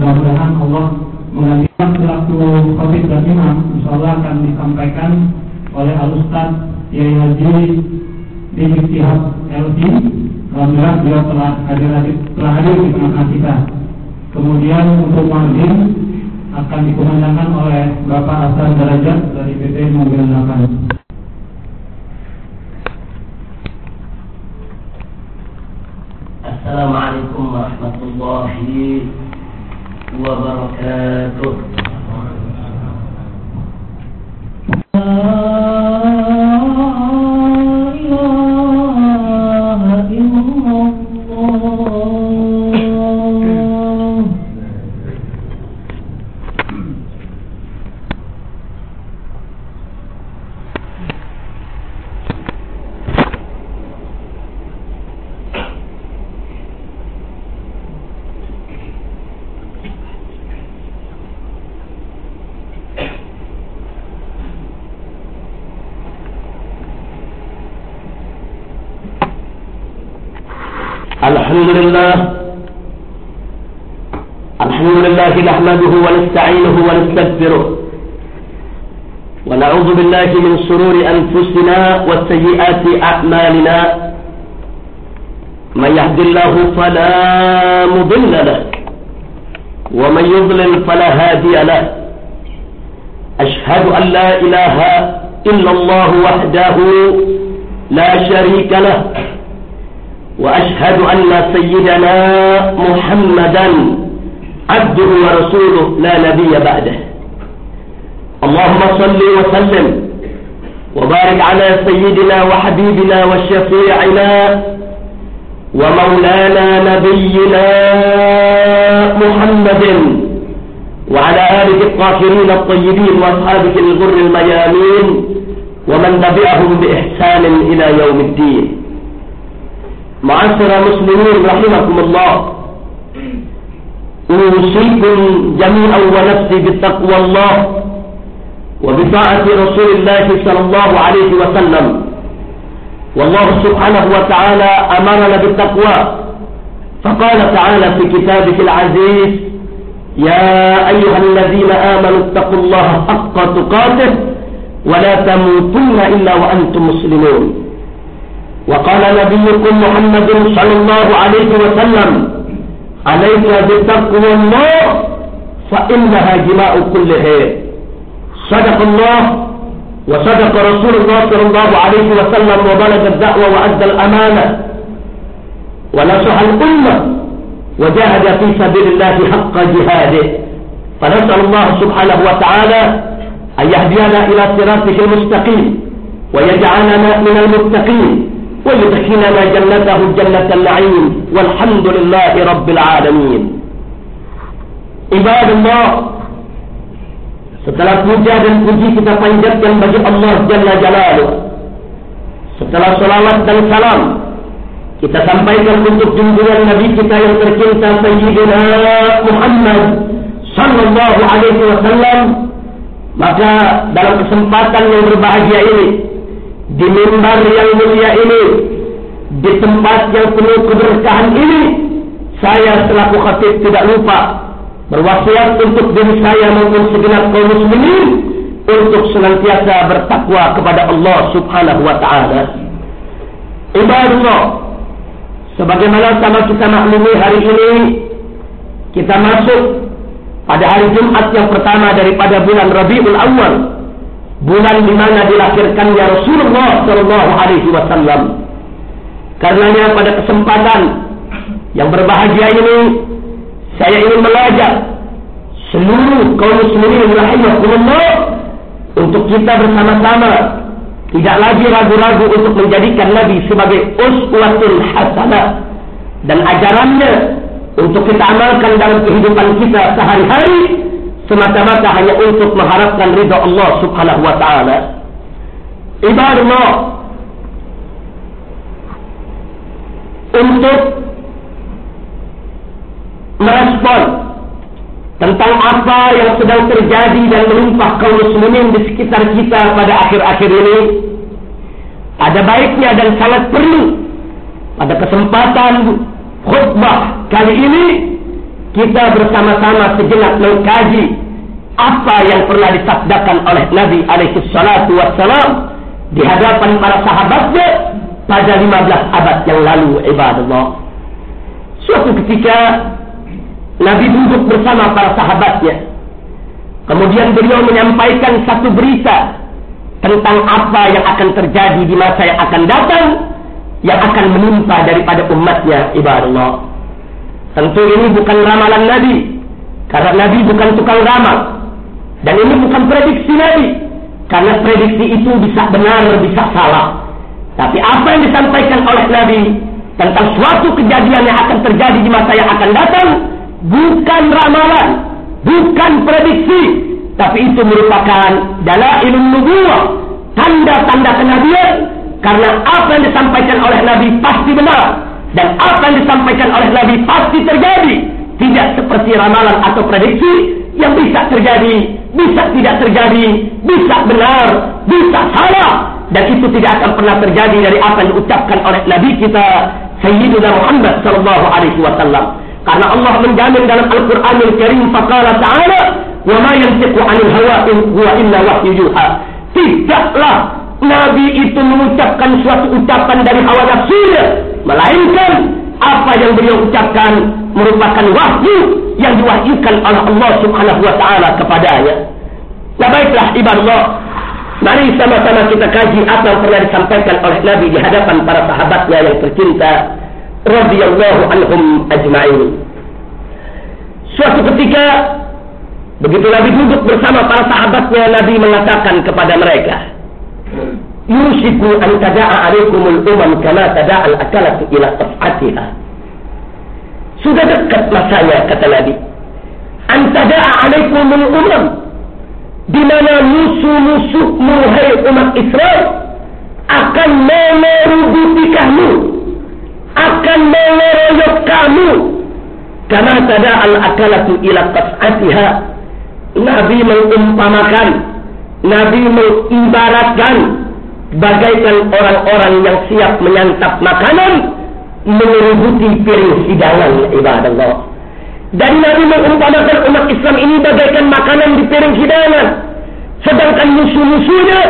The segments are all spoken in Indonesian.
mudah-mudahan Allah menggantikan selaku Khotib dan Imam. Insyaallah akan disampaikan oleh Alustad Yai Haji di Sihab LT Alhamdulillah beliau telah hadir, telah hadir di tengah kita. Kemudian untuk Mahdim akan dikumandangkan oleh Bapak Hasan Derajat dari PT Mobil 8 Assalamualaikum warahmatullahi وبركاته. الحمد لله. الحمد لله نحمده ونستعينه ونستغفره. ونعوذ بالله من شرور أنفسنا وسيئات أعمالنا. من يهد الله فلا مضل له. ومن يضلل فلا هادي له. أشهد أن لا إله إلا الله وحده لا شريك له. وأشهد أن سيدنا محمدا عبده ورسوله لا نبي بعده. اللهم صل وسلم وبارك على سيدنا وحبيبنا وشفيعنا ومولانا نبينا محمد وعلى آله الطاهرين الطيبين وأصحابه الغر الميامين ومن تبعهم بإحسان إلى يوم الدين. معاشر مسلمين رحمكم الله. أوصيكم جميعا ونفسي بتقوى الله وبطاعة رسول الله صلى الله عليه وسلم. والله سبحانه وتعالى أمرنا بالتقوى. فقال تعالى في كتابه العزيز يا أيها الذين آمنوا اتقوا الله حق تقاته ولا تموتن إلا وأنتم مسلمون. وقال نبيكم محمد صلى الله عليه وسلم عليك بتقوى الله؟ فإنها جماء كل خير صدق الله وصدق رسول الله صلى الله عليه وسلم وبلغ الدعوة وأدى الأمانة ونصح الأمة وجاهد في سبيل الله حق جهاده. فنسأل الله سبحانه وتعالى أن يهدينا إلى صراطه المستقيم ويجعلنا من المتقين. ويدخلنا جنته جنة النعيم والحمد لله رب العالمين عباد الله Setelah puja dan puji kita panjatkan bagi Allah Jalla Jalaluh. Setelah salawat dan salam kita sampaikan untuk junjungan Nabi kita yang tercinta Sayyidina Muhammad sallallahu alaihi wasallam maka dalam kesempatan yang berbahagia ini di mimbar yang mulia ini, di tempat yang penuh keberkahan ini, saya selaku khatib tidak lupa berwasiat untuk diri saya maupun segenap kaum muslimin untuk senantiasa bertakwa kepada Allah Subhanahu wa taala. Ibadallah, sebagaimana sama kita maklumi hari ini kita masuk pada hari Jumat yang pertama daripada bulan Rabiul Awal bulan di mana dilahirkannya Rasulullah Shallallahu Alaihi Wasallam. Karenanya pada kesempatan yang berbahagia ini saya ingin mengajak seluruh kaum muslimin rahimahullah untuk kita bersama-sama tidak lagi ragu-ragu untuk menjadikan Nabi sebagai uswatul hasanah dan ajarannya untuk kita amalkan dalam kehidupan kita sehari-hari semata-mata hanya untuk mengharapkan ridha Allah Subhanahu wa taala. Ibadallah untuk merespon tentang apa yang sedang terjadi dan melimpah kaum muslimin di sekitar kita pada akhir-akhir ini ada baiknya dan sangat perlu pada kesempatan khutbah kali ini kita bersama-sama sejenak mengkaji apa yang pernah disabdakan oleh Nabi alaihi salatu wassalam di hadapan para sahabatnya pada 15 abad yang lalu ibadallah. Suatu ketika Nabi duduk bersama para sahabatnya. Kemudian beliau menyampaikan satu berita tentang apa yang akan terjadi di masa yang akan datang yang akan menimpa daripada umatnya ibadallah. Tentu ini bukan ramalan Nabi. Karena Nabi bukan tukang ramal. Dan ini bukan prediksi Nabi. Karena prediksi itu bisa benar bisa salah. Tapi apa yang disampaikan oleh Nabi tentang suatu kejadian yang akan terjadi di masa yang akan datang bukan ramalan, bukan prediksi, tapi itu merupakan dalailun nubuwah, tanda-tanda kenabian. Karena apa yang disampaikan oleh Nabi pasti benar dan apa yang disampaikan oleh Nabi pasti terjadi, tidak seperti ramalan atau prediksi yang bisa terjadi, bisa tidak terjadi, bisa benar, bisa salah dan itu tidak akan pernah terjadi dari apa yang diucapkan oleh Nabi kita Sayyidina Muhammad sallallahu alaihi wasallam. Karena Allah menjamin dalam Al-Qur'anul Karim faqala ta'ala wa ma yantiqu 'anil hawa in huwa illa wahyu yuha. Tidaklah Nabi itu mengucapkan suatu ucapan dari hawa nafsunya, melainkan apa yang beliau ucapkan merupakan wahyu yang diwahyukan oleh Allah Subhanahu wa taala kepadanya. Nah baiklah ibadah Mari sama-sama kita kaji apa yang pernah disampaikan oleh Nabi di hadapan para sahabatnya yang tercinta radhiyallahu anhum ajma'in. Suatu ketika begitu Nabi duduk bersama para sahabatnya Nabi mengatakan kepada mereka, "Yushiku an tada'a 'alaikumul umam kama tada'a al-akalatu ila qaf'atiha." Sudah dekat masanya kata Nabi. An tada'a 'alaikumul umam di mana musuh-musuhmu hai umat Israel akan memerubuti kamu akan mengeroyok kamu karena tada al akalatu ila qas'atiha Nabi mengumpamakan Nabi mengibaratkan bagaikan orang-orang yang siap menyantap makanan mengerubuti piring hidangan ibadah Allah dan Nabi mengumpamakan umat Islam ini bagaikan makanan di piring hidangan. Sedangkan musuh-musuhnya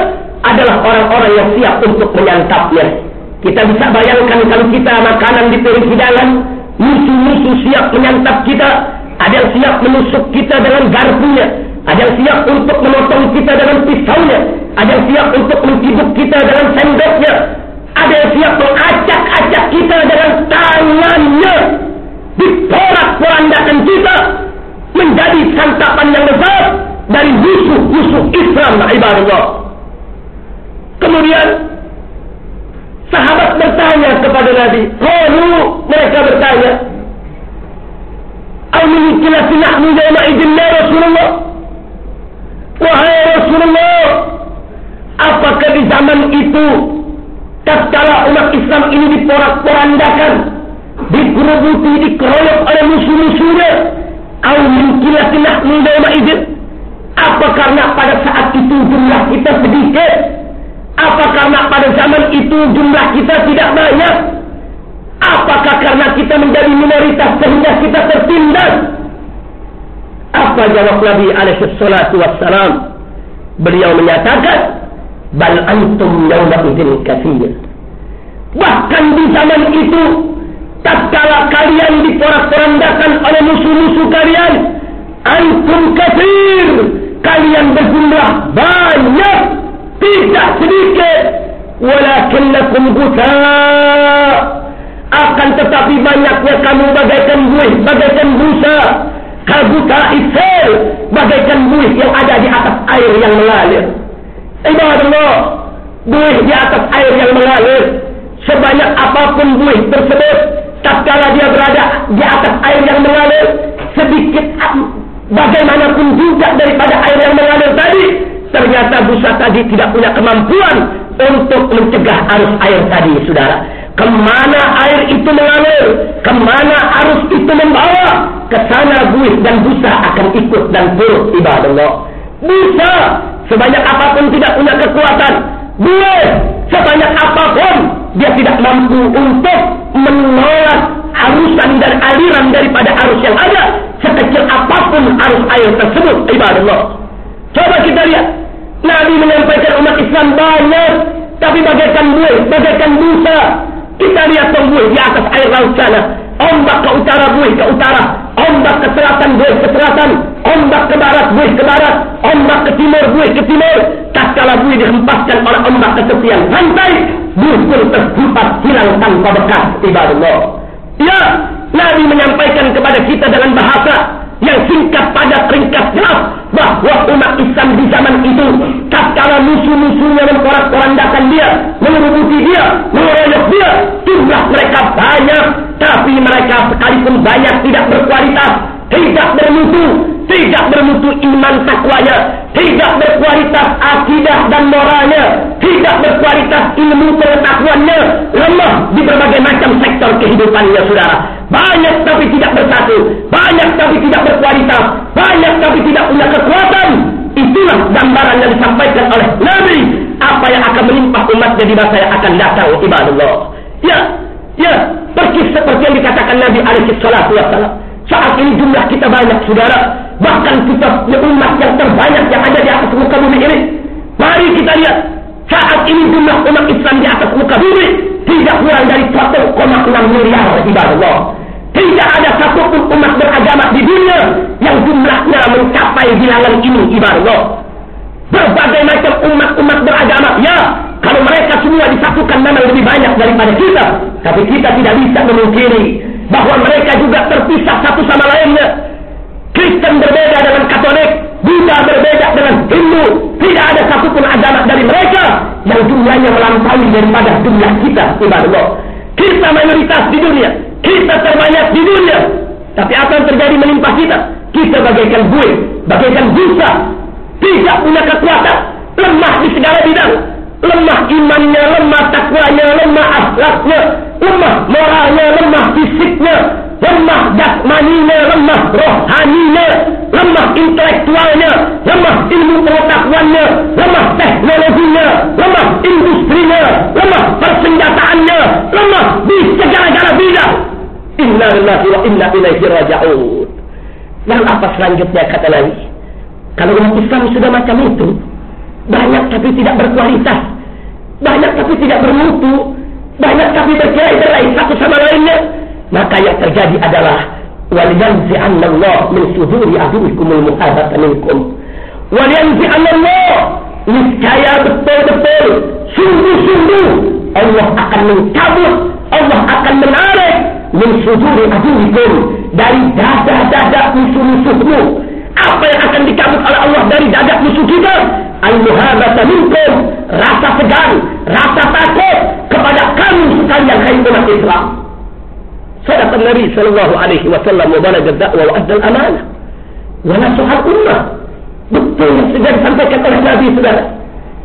adalah orang-orang yang siap untuk menyantapnya. Kita bisa bayangkan kalau kita makanan di piring hidangan, musuh-musuh siap menyantap kita, ada yang siap menusuk kita dengan garpunya, ada yang siap untuk memotong kita dengan pisaunya, ada yang siap untuk mencibuk kita dengan sendoknya, ada yang siap mengacak-acak kita dengan tangannya. Diporak-porandakan kita menjadi santapan yang besar dari musuh-musuh Islam ibadah Kemudian sahabat bertanya kepada Nabi, lalu mereka bertanya, "Aminikila nahnu yawma idzin ya Rasulullah?" Wahai Rasulullah, apakah di zaman itu tatkala umat Islam ini diporak-porandakan dikerubuti, dikeroyok oleh musuh-musuhnya. Au mungkilatin nahnu yawma idzin. Apa karena pada saat itu jumlah kita sedikit? Apa karena pada zaman itu jumlah kita tidak banyak? Apakah karena kita menjadi minoritas sehingga kita tertindas? Apa jawab Nabi alaihi wassalam? Beliau menyatakan, "Bal antum yawma idzin katsir." Bahkan di zaman itu tatkala kalian diporak-porandakan oleh musuh-musuh kalian antum kafir kalian berjumlah banyak tidak sedikit. Walakinnakum buta akan tetapi banyaknya kamu bagaikan buih bagaikan busa. Kabuta isel bagaikan buih yang ada di atas air yang mengalir ibadah Allah buih di atas air yang mengalir. Sebanyak apapun buih tersebut tatkala dia berada di atas air yang mengalir sedikit bagaimanapun juga daripada air yang mengalir tadi ternyata busa tadi tidak punya kemampuan untuk mencegah arus air tadi saudara. Kemana air itu mengalir kemana arus itu membawa ke sana buih dan busa akan ikut dan turut ibadah Allah busa sebanyak apa pun tidak punya kekuatan buih sebanyak apa pun dia tidak mampu untuk menolak arusan dan aliran daripada arus yang ada. Sekecil apa pun arus air tersebut ibadah coba kita lihat. Nabi menyampaikan umat Islam banyak tapi bagaikan buih bagaikan busa. Kita lihat buih di atas air laut sana. Ombak ke utara buih ke utara. Ombak ke selatan buih ke selatan ombak ke barat buih ke barat. Ombak ke timur buih ke timur. Tatkala buih dihempaskan oleh ombak ke tepian pantai buih pun terhempas hilang tanpa bekas ibadah ya Nabi menyampaikan kepada kita dengan bahasa yang singkat pada ringkas jelas bahwa umat Islam di zaman itu tatkala musuh-musuhnya memporak-porandakan dia, mengerubuti dia, mengeroyok dia, jumlah mereka banyak, tapi mereka sekalipun banyak tidak berkualitas, tidak bermutu, tidak bermutu iman takwanya, tidak berkualitas akidah dan moralnya, tidak berkualitas ilmu pengetahuannya, lemah di berbagai macam sektor kehidupannya, saudara. Banyak tapi tidak bersatu, banyak tapi tidak berkualitas, banyak tapi tidak punya kekuatan. Itulah gambaran yang disampaikan oleh Nabi. Apa yang akan melimpah umatnya di masa yang akan datang, ibadullah. Ya, ya, persis seperti yang dikatakan Nabi alaihi salatu wassalam. Saat ini jumlah kita banyak, saudara. Bahkan kita umat yang terbanyak yang ada di atas muka bumi ini. Mari kita lihat. Saat ini jumlah umat Islam di atas muka bumi tidak kurang dari 1,6 miliar ibadah Allah. Tidak ada satupun umat beragama di dunia yang jumlahnya mencapai bilangan ini ibadah Allah. Berbagai macam umat-umat beragama, ya, kalau mereka semua disatukan memang lebih banyak daripada kita. Tapi kita tidak bisa memungkiri bahwa mereka juga terpisah satu sama lainnya. Kristen berbeda dengan Katolik, Buddha berbeda dengan Hindu. Tidak ada satupun agama dari mereka yang jumlahnya melampaui daripada jumlah kita, Allah. Kita mayoritas di dunia, kita terbanyak di dunia. Tapi apa yang terjadi menimpa kita? Kita bagaikan buih, bagaikan busa, tidak punya kekuatan, lemah di segala bidang, lemah imannya, lemah takwanya, lemah akhlaknya, lemah moralnya, lemah fisiknya, lemah jasmaninya, lemah rohaninya, lemah intelektualnya, lemah ilmu pengetahuannya, lemah teknologinya, lemah industrinya, lemah persenjataannya, lemah di segala-gala bidang. Inna lillahi wa inna ilaihi raji'un. Dan apa selanjutnya kata Nabi? Kalau umat Islam sudah macam itu, banyak tapi tidak berkualitas, banyak tapi tidak bermutu, banyak tapi bercerai-berai satu sama lainnya, maka yang terjadi adalah waliyanzi'anna Allah min suduri aduikumul muhabata minkum. Waliyanzi'anna Allah niscaya betul-betul sungguh-sungguh Allah akan mencabut, Allah akan menarik min suduri aduikum dari dada-dada musuh-musuhmu. Apa yang akan dicabut oleh Allah dari dada musuh kita? Al-muhabata minkum, rasa segan, rasa takut kepada kamu sekalian hai umat Islam. Sadaq Nabi sallallahu alaihi wasallam wa balagha da'wa wa adda al-amanah. Wa nasuha ummah. Betul yang sudah disampaikan oleh Nabi saudara.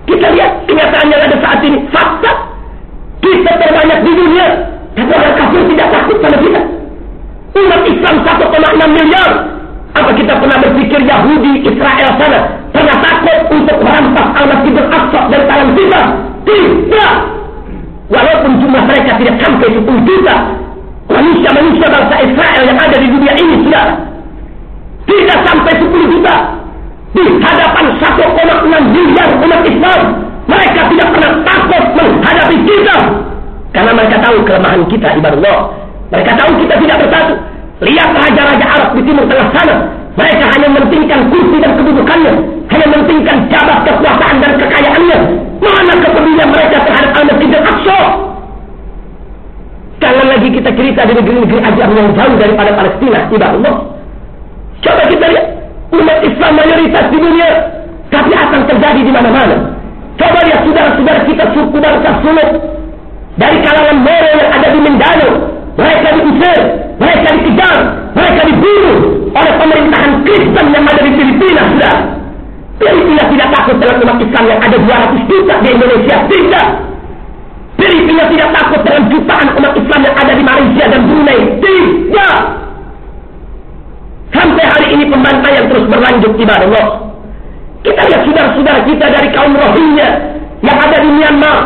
Kita lihat kenyataan yang ada saat ini. Fakta. Kita terbanyak di dunia. Tapi orang kafir tidak takut pada kita. Umat Islam 1,6 miliar. Apa kita pernah berpikir Yahudi Israel sana pernah takut untuk merampas Al-Masjidil Aqsa dari tangan kita? Tidak. Walaupun jumlah mereka tidak sampai 10 juta, manusia-manusia bangsa Israel yang ada di dunia ini sudah tidak sampai 10 juta di hadapan 1,6 miliar umat Islam. Mereka tidak pernah takut menghadapi kita karena mereka tahu kelemahan kita ibadah Allah. Mereka tahu kita tidak bersatu. Lihat raja-raja Arab di timur tengah sana. Mereka hanya mementingkan kursi dan kedudukannya. Hanya mementingkan jabat kekuasaan dan kekayaannya. Mana kepedulian mereka terhadap Al-Masjid Al-Aqsa? Jangan lagi kita cerita di negeri-negeri ajar yang jauh daripada Palestina. Tidak Allah. Coba kita lihat. Umat Islam mayoritas di dunia. Tapi akan terjadi di mana-mana. Coba lihat saudara-saudara kita suku bangsa suluk. Dari kalangan Moro yang ada di Mindanao. Mereka diusir. Mereka dikejar. Mereka dibunuh oleh pemerintahan Kristen yang ada di Filipina sudah. Filipina tidak takut dengan umat Islam yang ada 200 juta di Indonesia. Tidak. Filipina tidak takut dengan jutaan umat Islam yang ada di Malaysia dan Brunei. Tidak. Sampai hari ini pembantaian terus berlanjut ibadah Allah. Kita lihat saudara-saudara kita dari kaum Rohingya yang ada di Myanmar.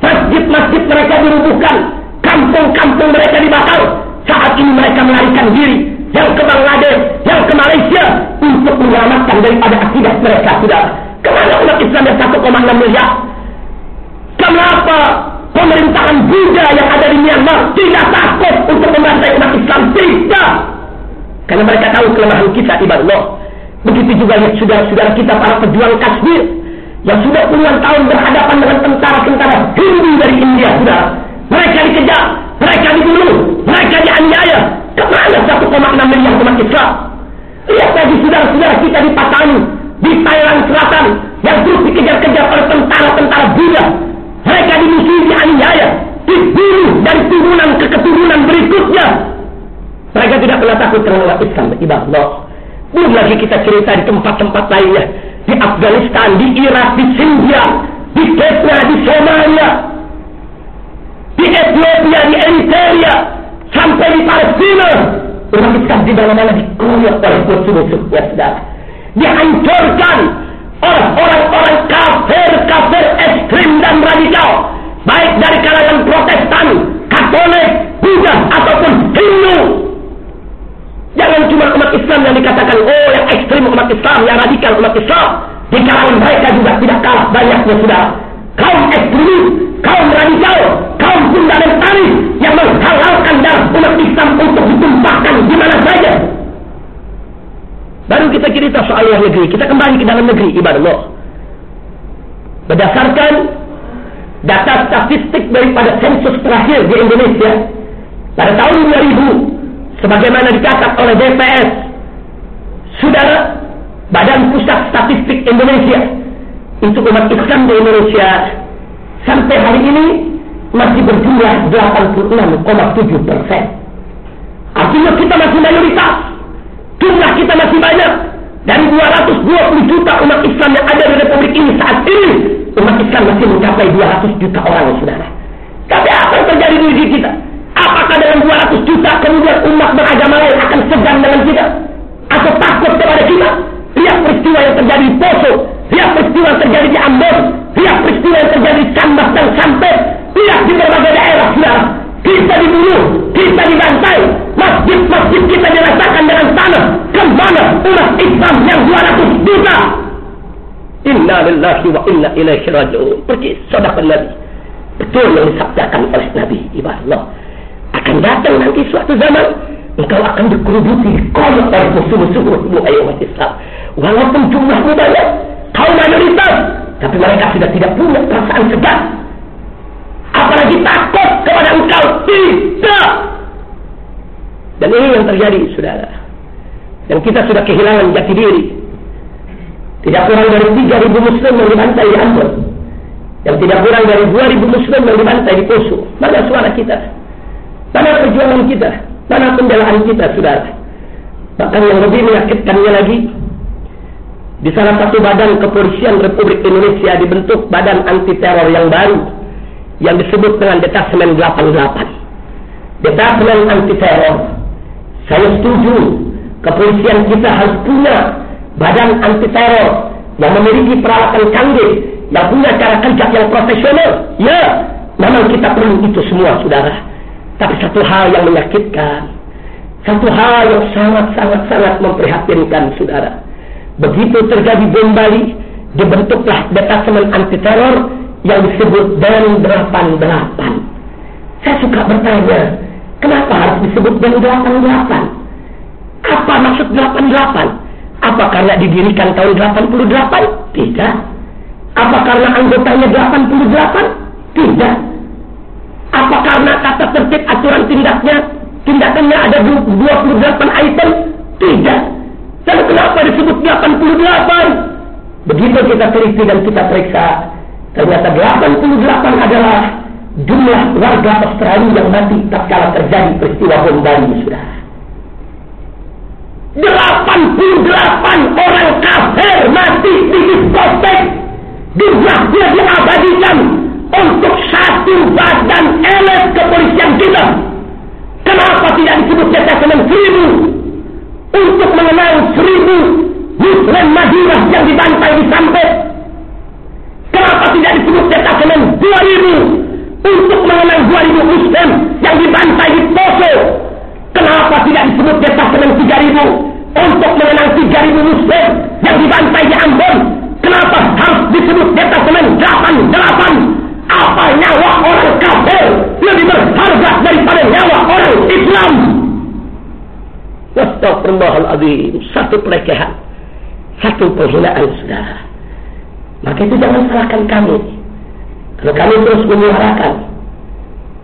Masjid-masjid mereka dirubuhkan. Kampung-kampung mereka dibakar. Saat ini mereka melarikan diri yang ke Bangladesh, yang ke Malaysia untuk menyelamatkan daripada akibat mereka sudah. Ke mana umat Islam yang 1,6 miliar? Kenapa pemerintahan Buddha yang ada di Myanmar tidak takut untuk membantai umat Islam? Tidak. Karena mereka tahu kelemahan kita ibadah Allah. Begitu juga ya saudara-saudara kita para pejuang Kashmir yang sudah puluhan tahun berhadapan dengan tentara-tentara Hindu dari India, sudah. Mereka dikejar, mereka dibunuh, mereka dianiaya. Ke mana 1,6 miliar umat Islam? Lihat lagi saudara-saudara kita di Patani, di Thailand Selatan, yang terus dikejar-kejar oleh tentara-tentara Buddha. Mereka dimusuhi, dianiaya, dibunuh dari turunan ke keturunan berikutnya. Mereka tidak pernah takut umat Islam, ibadah. Belum lagi kita cerita di tempat-tempat lainnya. Di Afghanistan, di Irak, di Syria, di Kenya, di Somalia, di Ethiopia, di Eritrea, sampai di Palestina. Umat Islam di mana-mana dikeroyok oleh musuh-musuh ya saudara. Dihancurkan oleh orang-orang kafir, kafir ekstrim dan radikal. Baik dari kalangan protestan, katolik, Buddha, ataupun Hindu. Jangan cuma umat Islam yang dikatakan, oh yang ekstrim umat Islam, yang radikal umat Islam. Di kalangan mereka juga tidak kalah banyaknya sudah. Kaum ekstremis, kaum radikal, kaum fundamentalis umat Islam untuk ditumpahkan di mana saja. Baru kita cerita soal luar negeri, kita kembali ke dalam negeri ibadah Allah. Berdasarkan data statistik daripada sensus terakhir di Indonesia pada tahun 2000 sebagaimana dicatat oleh BPS Saudara Badan Pusat Statistik Indonesia itu umat Islam di Indonesia sampai hari ini masih berjumlah 86,7 persen. Artinya kita masih mayoritas. Jumlah kita masih banyak. Dari 220 juta umat Islam yang ada di Republik ini saat ini, umat Islam masih mencapai 200 juta orang, saudara. Tapi apa yang terjadi di negeri kita? Apakah dengan 200 juta kemudian umat beragama lain akan segan dengan kita? Atau takut kepada kita? Lihat peristiwa yang terjadi di Poso, lihat peristiwa yang terjadi di Ambon, Islam yang 200 juta? Inna lillahi wa inna ilaihi raji'un. Pergi sadaqan Nabi. Betul yang disabdakan oleh Nabi ibadah. Akan datang nanti suatu zaman engkau akan dikerubuti koyok oleh musuh-musuhmu ayat umat Islam. Walaupun jumlahmu banyak, kau mayoritas, tapi mereka sudah tidak punya perasaan segan. Apalagi takut kepada engkau. Tidak. Dan ini yang terjadi, saudara. Dan kita sudah kehilangan jati diri. Tidak kurang dari 3.000 muslim yang dibantai di Ambon. Dan tidak kurang dari 2.000 muslim yang dibantai di Poso. Mana suara kita? Mana perjuangan kita? Mana pembelaan kita, saudara? Bahkan yang lebih menyakitkannya lagi, di salah satu badan kepolisian Republik Indonesia dibentuk badan anti teror yang baru yang disebut dengan Detasemen 88. Detasemen anti teror. Saya setuju kepolisian kita harus punya badan anti teror yang memiliki peralatan canggih, yang punya cara kerja yang profesional. Ya, memang kita perlu itu semua, saudara. Tapi satu hal yang menyakitkan, satu hal yang sangat-sangat-sangat memprihatinkan, saudara. Begitu terjadi bom Bali, dibentuklah detasemen anti teror yang disebut Dan 88. Saya suka bertanya, kenapa harus disebut Dan 88? Apa maksud 88? Apa karena didirikan tahun 88? Tidak. Apa karena anggotanya 88? Tidak. Apa karena tata tertib aturan tindaknya tindakannya ada 28 item? Tidak. Lalu kenapa disebut 88? Begitu kita teliti dan kita periksa, ternyata 88 adalah jumlah warga Australia yang mati tatkala terjadi peristiwa bom Bali sudah. 88 orang kafir mati di diskotek. Jumlahnya diabadikan untuk satu badan elit kepolisian kita. Kenapa tidak disebut detasemen seribu? Untuk mengenal seribu Muslim Madinah yang dibantai di Sampet. Kenapa tidak disebut detasemen dua ribu? Untuk mengenal dua ribu Muslim yang dibantai di Poso. Kenapa tidak disebut detasemen 3000 untuk mengenang 3000 muslim yang dibantai di Ambon? Kenapa harus disebut detasemen 88? Apa nyawa orang kafir lebih berharga daripada nyawa orang Islam? Wassalamualaikum Satu pelecehan. Satu penghinaan saudara. Maka itu jangan salahkan kami. Kalau kami terus menyuarakan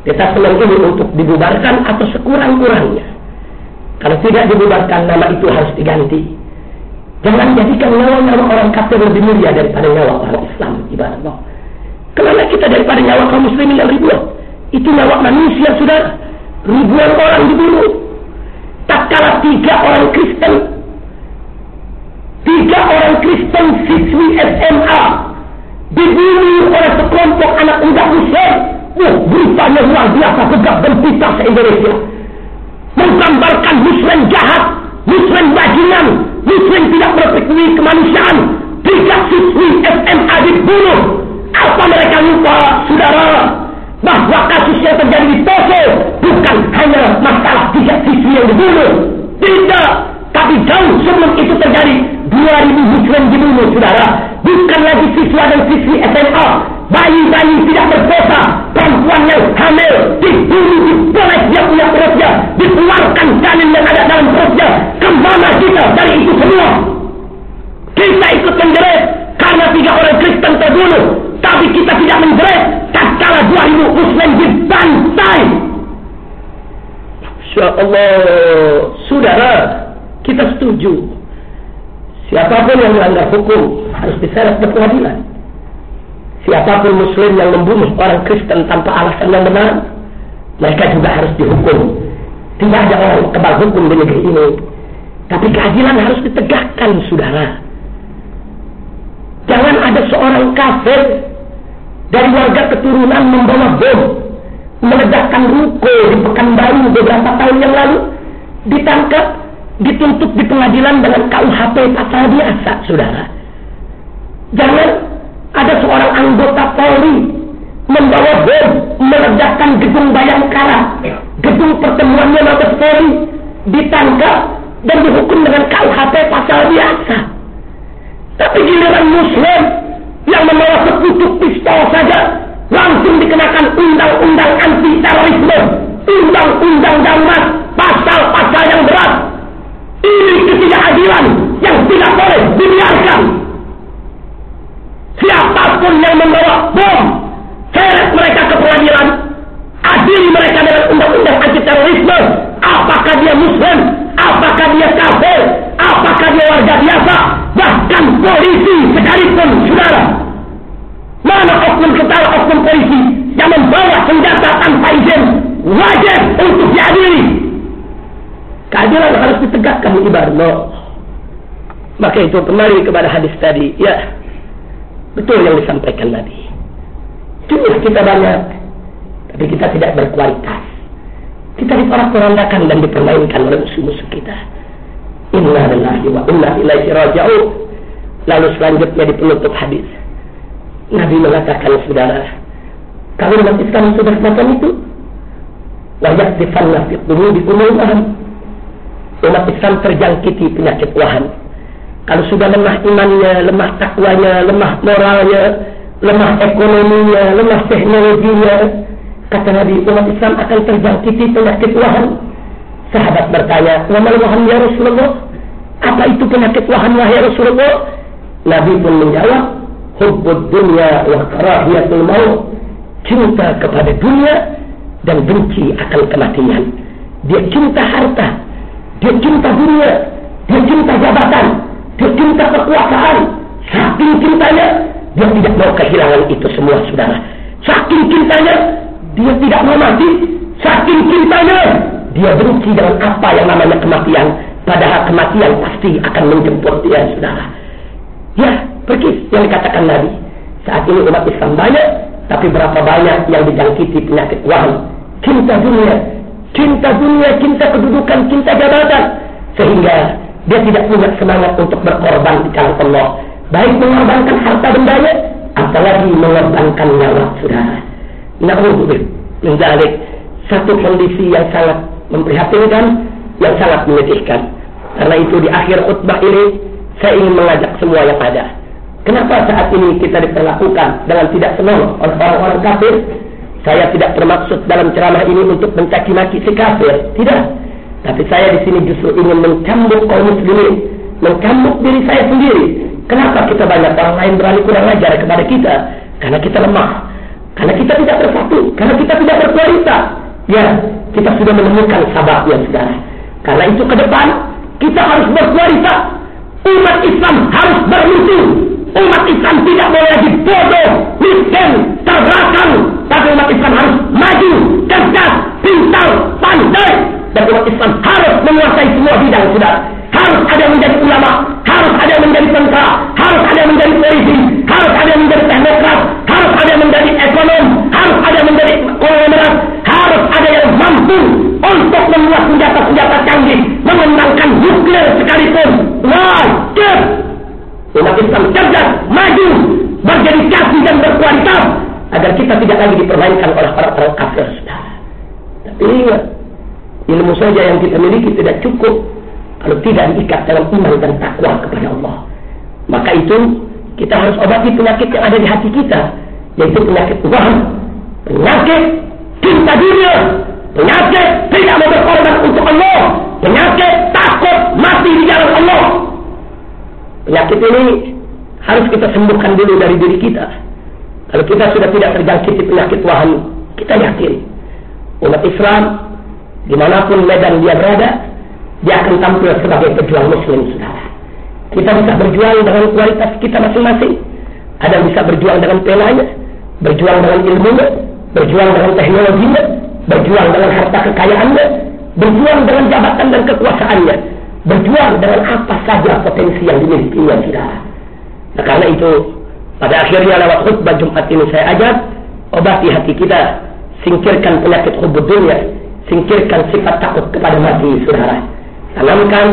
kita senang ini untuk dibubarkan atau sekurang-kurangnya. Kalau tidak dibubarkan, nama itu harus diganti. Jangan jadikan nyawa-nyawa orang kafir lebih mulia daripada nyawa orang Islam. Ibarat Allah. Kenapa kita daripada nyawa kaum muslimin yang ribuan? Itu nyawa manusia, sudah Ribuan orang dibunuh. Tak kalah tiga orang Kristen. Tiga orang Kristen siswi SMA dibunuh oleh sekelompok anak muda Muslim. Wah, beritanya luar biasa tegak dan pita se-Indonesia. Menggambarkan Muslim jahat, Muslim bajingan, Muslim tidak berpikir kemanusiaan. Tiga siswi SMA dibunuh. Apa mereka lupa, saudara? Bahwa kasus yang terjadi di Poso bukan hanya masalah tiga siswi yang dibunuh. Tidak. Tapi jauh sebelum itu terjadi, 2000 muslim dibunuh, saudara. Bukan lagi siswa dan siswi SMA. Bayi-bayi tidak berdosa. Perempuan yang hamil dibunuh, dipoles dia punya perutnya. Dikeluarkan janin yang ada dalam perutnya. Kemana kita dari itu semua? Kita ikut menjerit karena tiga orang Kristen terbunuh. Tapi kita tidak menjerit tatkala 2000 muslim dibantai. Insya Allah, saudara, kita setuju. Siapapun yang melanggar hukum harus diseret ke pengadilan. Siapa pun muslim yang membunuh orang Kristen tanpa alasan yang benar, mereka juga harus dihukum. Tidak ada orang kebal hukum di negeri ini. Tapi keadilan harus ditegakkan, saudara. Jangan ada seorang kafir dari warga keturunan membawa bom, meledakkan ruko di Pekanbaru beberapa tahun yang lalu, ditangkap, dituntut di pengadilan dengan KUHP pasal biasa, saudara. Jangan ada seorang anggota Polri membawa bom, meledakkan gedung Bayangkara, gedung pertemuannya Mabes Polri, ditangkap dan dihukum dengan KUHP pasal biasa. Tapi giliran Muslim yang membawa sepucuk pistol saja langsung dikenakan undang-undang anti terorisme, undang-undang darurat, pasal-pasal yang berat. Ini ketidakadilan yang tidak boleh dibiarkan. Siapa pun yang membawa bom, seret mereka ke pengadilan, adili mereka dengan undang-undang anti terorisme. Apakah dia Muslim? Apakah dia kafir? Apakah dia warga biasa? Bahkan polisi sekalipun, saudara. Mana oknum kepala oknum polisi yang membawa senjata tanpa izin wajib untuk diadili. Keadilan harus ditegakkan ibarat Maka itu kembali kepada hadis tadi. Ya, betul yang disampaikan Nabi. Jumlah kita banyak, tapi kita tidak berkualitas. Kita diporak-porandakan dan dipermainkan oleh musuh-musuh kita. Inna lillahi wa inna ilaihi raji'un. Lalu selanjutnya di penutup hadis. Nabi mengatakan saudara, kalau umat Islam sudah semacam itu, layak difanna fi qulubi umumahum. Umat Islam terjangkiti penyakit wahan. Kalau sudah lemah imannya, lemah takwanya, lemah moralnya, lemah ekonominya, lemah teknologinya, kata Nabi umat Islam akan terjangkiti penyakit wahan. Sahabat bertanya, "Wa wahan ya Rasulullah?" Apa itu penyakit wahan wahai Rasulullah? Nabi pun menjawab, "Hubbud dunya wa karahiyatul maut." Cinta kepada dunia dan benci akan kematian. Dia cinta harta, dia cinta dunia, dia cinta jabatan, cinta kekuasaan. Saking cintanya, dia tidak mau kehilangan itu semua, saudara. Saking cintanya, dia tidak mau mati. Saking cintanya, dia benci dengan apa yang namanya kematian. Padahal kematian pasti akan menjemput dia, saudara. Ya, pergi yang dikatakan Nabi. Saat ini umat Islam banyak, tapi berapa banyak yang dijangkiti penyakit waham. Cinta dunia, cinta dunia, cinta kedudukan, cinta jabatan. Sehingga dia tidak punya semangat untuk berkorban di jalan Allah. Baik mengorbankan harta bendanya, apalagi mengorbankan nyawa saudara. Na'udzubillah min satu kondisi yang sangat memprihatinkan, yang sangat menyedihkan. Karena itu di akhir khutbah ini saya ingin mengajak semua yang ada. Kenapa saat ini kita diperlakukan dengan tidak senang oleh orang-orang kafir? Saya tidak bermaksud dalam ceramah ini untuk mencaci maki si kafir. Tidak. Tapi saya di sini justru ingin mencambuk kaum muslimin, mencambuk diri saya sendiri. Kenapa kita banyak orang lain berani kurang ajar kepada kita? Karena kita lemah. Karena kita tidak bersatu. Karena kita tidak berkualitas. Ya, kita sudah menemukan sababnya saudara. Karena itu ke depan kita harus berkualitas. Umat Islam harus bermutu. Umat Islam tidak boleh lagi bodoh, miskin, terbelakang. Tapi umat Islam harus maju, cerdas, pintar, pandai. Dan umat Islam harus menguasai semua bidang sudah. Harus ada yang menjadi ulama, harus ada yang menjadi tentara, harus ada yang menjadi polisi, harus ada yang menjadi teknokrat, harus ada yang menjadi ekonom, harus ada yang menjadi konglomerat, harus ada yang mampu untuk membuat senjata-senjata canggih, mengembangkan nuklir sekalipun. Wajib umat Islam cerdas, maju, berdedikasi dan berkualitas agar kita tidak lagi dipermainkan oleh orang-orang kafir. Tapi ingat, ilmu saja yang kita miliki tidak cukup kalau tidak diikat dalam iman dan takwa kepada Allah. Maka itu kita harus obati penyakit yang ada di hati kita, yaitu penyakit waham, penyakit cinta dunia, penyakit tidak mau berkorban untuk Allah, penyakit takut mati di jalan Allah. Penyakit ini harus kita sembuhkan dulu dari diri kita. Kalau kita sudah tidak terjangkit penyakit waham, kita yakin umat Islam di mana pun medan dia berada, dia akan tampil sebagai pejuang muslim saudara. Kita bisa berjuang dengan kualitas kita masing-masing. Ada yang bisa berjuang dengan penanya, berjuang dengan ilmunya, berjuang dengan teknologinya, berjuang dengan harta kekayaannya, berjuang dengan jabatan dan kekuasaannya, berjuang dengan apa saja potensi yang dimilikinya saudara. Nah, karena itu pada akhirnya lewat khutbah Jumat ini saya ajak obati hati kita, singkirkan penyakit hubud dunia, singkirkan sifat takut kepada mati saudara. Tanamkan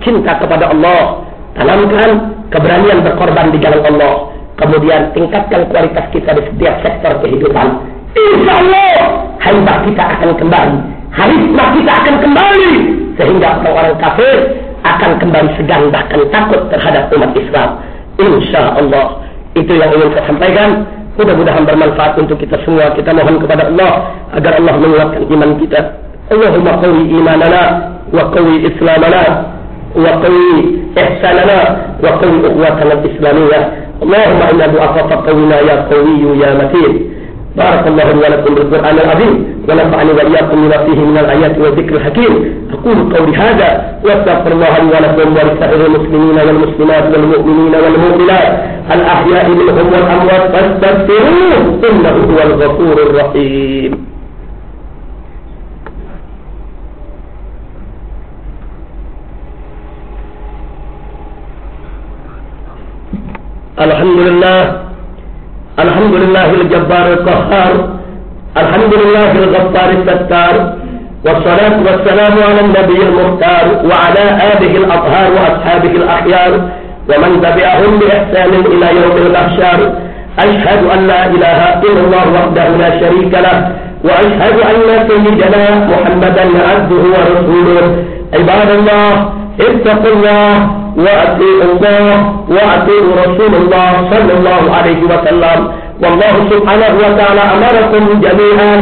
cinta kepada Allah. Tanamkan keberanian berkorban di jalan Allah. Kemudian tingkatkan kualitas kita di setiap sektor kehidupan. Insya Allah, hamba kita akan kembali. Harisma kita akan kembali. Sehingga orang-orang kafir akan kembali segan bahkan takut terhadap umat Islam. Insya Allah. Itu yang ingin saya sampaikan. Mudah-mudahan bermanfaat untuk kita semua. Kita mohon kepada Allah agar Allah menguatkan iman kita. Allahumma qawi imanana wa qawi islamana wa qawi ihsanana wa qawi uqwatana islamiyah. Allahumma inna du'afa taqawina ya qawiyu ya matin. بارك الله لي ولكم بالقرآن العظيم. ونفعني وإياكم بما فيه من الآيات والذكر الحكيم. أقول قولي هذا وأستغفر الله لي ولكم ولسائر المسلمين والمسلمات والمؤمنين والمؤمنات الأحياء منهم والأموات. فاستغفروه إنه هو الغفور الرحيم. الحمد لله الحمد لله الجبار القهار الحمد لله الغفار الستار والصلاة والسلام على النبي المختار وعلى آله الأطهار وأصحابه الأخيار ومن تبعهم بإحسان إلى يوم المحشر أشهد أن لا إله إلا الله وحده لا شريك له وأشهد أن سيدنا محمدا عبده ورسوله. عباد الله اتقوا الله وأطيعوا الله وأطيعوا رسول الله صلى الله عليه وسلم. والله سبحانه وتعالى أمركم جميعا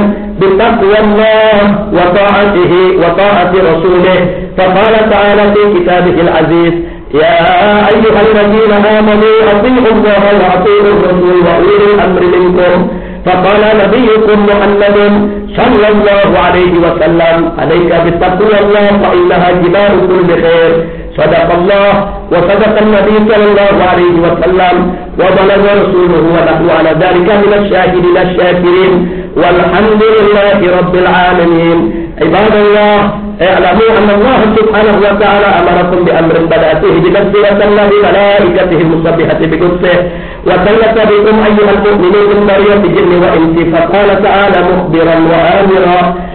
بتقوى الله وطاعته وطاعة رسوله. فقال تعالى في كتابه العزيز يا أيها الذين آمنوا أطيعوا الله وأطيعوا الرسول وأولي الأمر منكم. فقال نبيكم محمد صلى الله عليه وسلم عليك بتقوى الله فإنها جبال كل خير. صدق الله وصدق النبي صلى الله عليه وسلم وبلغ رسوله ونحن على ذلك من الشاهدين الشاكرين والحمد لله رب العالمين. عباد الله اعلموا أن الله سبحانه وتعالى أمركم بأمر بدأته بنفسه وسلم بملائكته المصبحة بقدسه وكلف بكم أيها المؤمنون من مريم جن وإنس فقال تعالى مخبرا وآمرا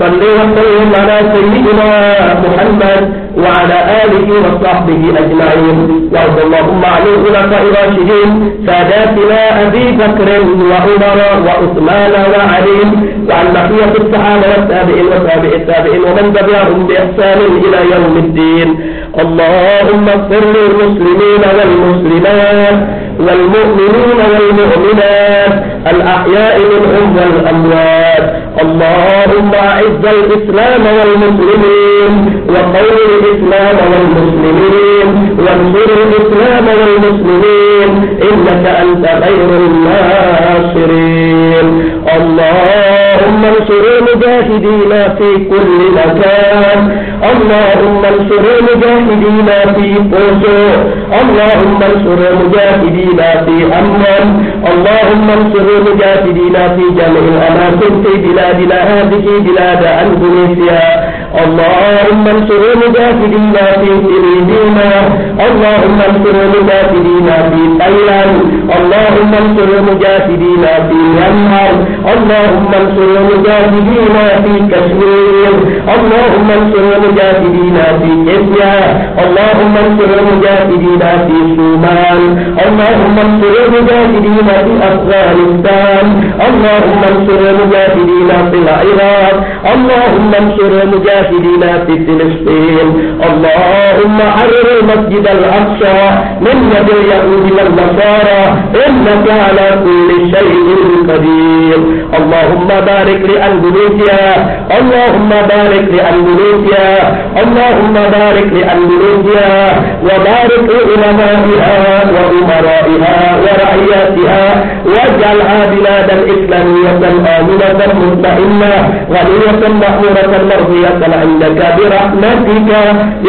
صل وسلم على سيدنا محمد وعلى آله وصحبه أجمعين. وأرض اللهم عن الخلفاء الراشدين ساداتنا أبي بكر وعمر وعثمان وعلي وعن بقية الصحابة والتابعين وتابع التابعين ومن تبعهم بإحسان إلى يوم الدين. اللهم اغفر للمسلمين والمسلمات والمؤمنين والمؤمنات الأحياء منهم والأموات. اللهم الإسلام والمسلمين وقوم الإسلام والمسلمين وانصر الإسلام والمسلمين إنك أنت خير الناصرين. اللهم انصر المجاهدين في كل مكان. اللهم انصر المجاهدين في قوسو اللهم انصر المجاهدين في أمن اللهم انصر المجاهدين في جميع الأماكن في بلادنا. هذه بلاد أندونيسيا اللهم انصر المجاهدين في فلبينا اللهم انصر المجاهدين في تايلاند اللهم انصر المجاهدين في ميانمار. اللهم انصر المجاهدين في كشمير. اللهم انصر المجاهدين في كينيا اللهم انصر المجاهدين في الصومال اللهم انصر المجاهدين في افغانستان اللهم انصر المجاهدين في العراق. اللهم انصر المجاهدين في فلسطين. اللهم حرر المسجد الأقصى من يد اليهود والنصارى إنك على كل شيء قدير. اللهم بارك لأندونيسيا اللهم بارك لأندونيسيا اللهم بارك لأندونيسيا وبارك لعلمائها وأمرائها ورعياتها واجعلها بلادا اسلاميه آمنة مطمئنة غنية مأمورة مرضية عندك برحمتك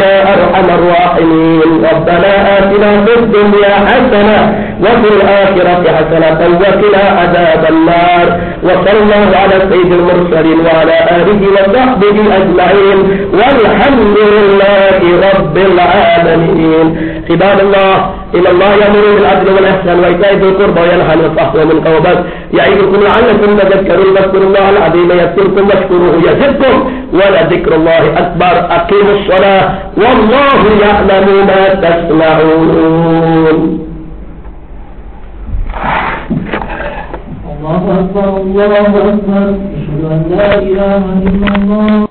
يا أرحم الراحمين. ربنا آتنا في الدنيا حسنة وفي الآخرة حسنة وقنا عذاب النار. وصلى الله على سيد المرسلين وعلى اله وصحبه أجمعين والحمد لله رب العالمين. عباد الله إن الله يأمر بالعدل والإحسان وإيتاء ذي القربى وينهى عن الفحش والمنكر يعظكم لعلكم تذكرون فاذكروا الله العظيم يذكركم واشكروه يزدكم ولذكر الله أكبر. أقيموا الصلاة والله يعلم ما تصنعون الله أكبر الله أكبر. أن لا إله إلا الله